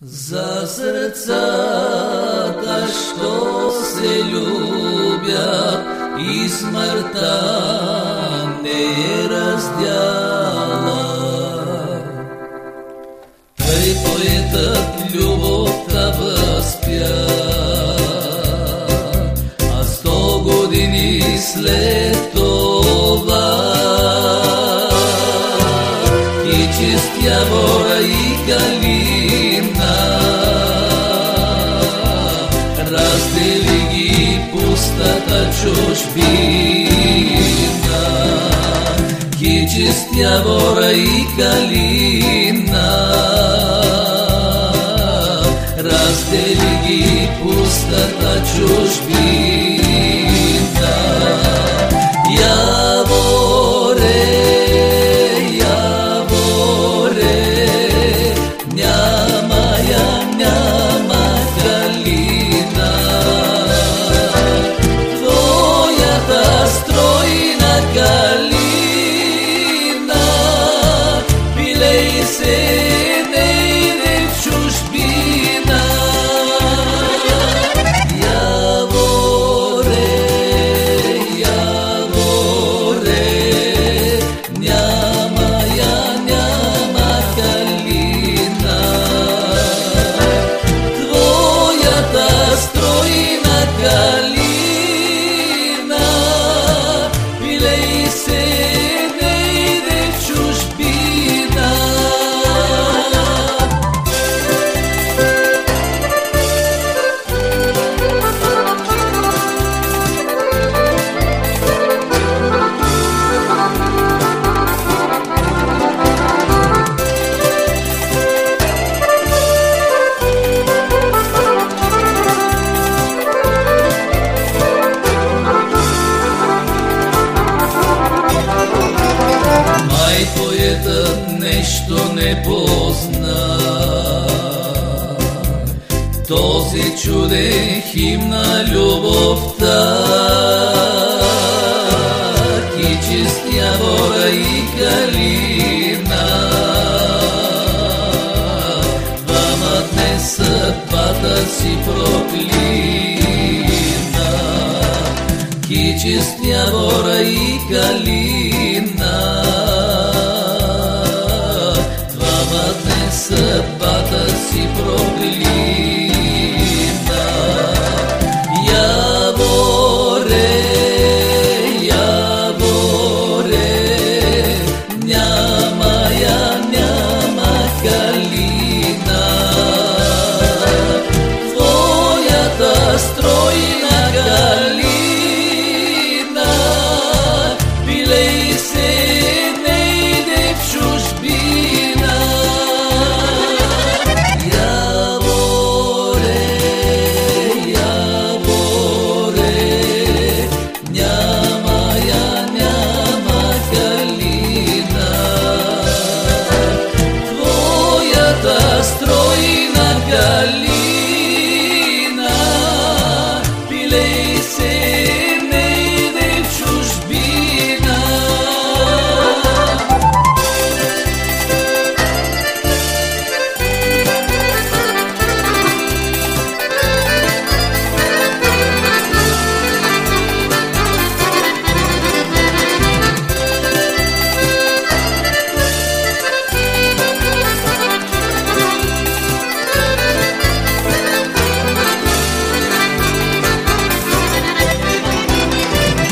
За сердца-то, что се любят, и смерть не раздят. разделили пустота чужбина, кичестня вора и калина, разделили пустота чужбина. Позна. Този чуден хим на любовта. И чистя вора и калина. Двамат не съдбата си проклина. Ки чистя вора и калина. Съдбата си проклина.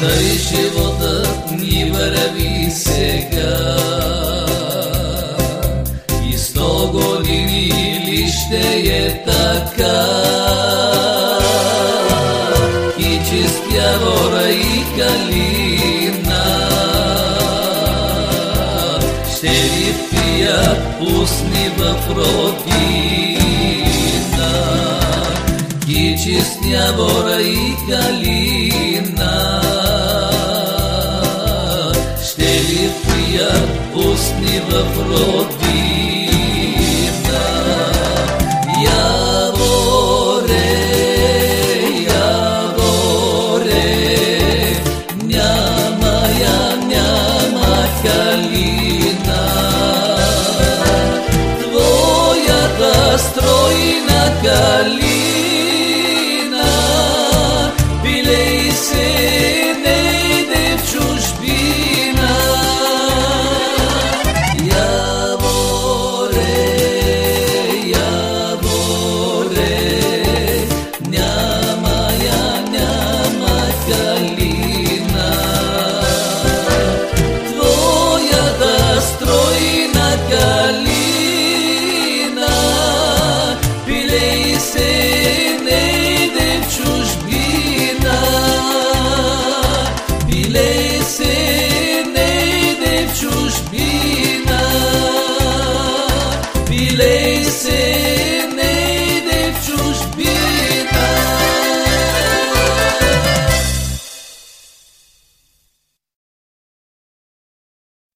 Тъй животът ни върви сега. И сто години ли ще е така? И чистя вора и калина. Ще ви пият пусни в родина И чистя вора и калина Ще ви пият пусни в родина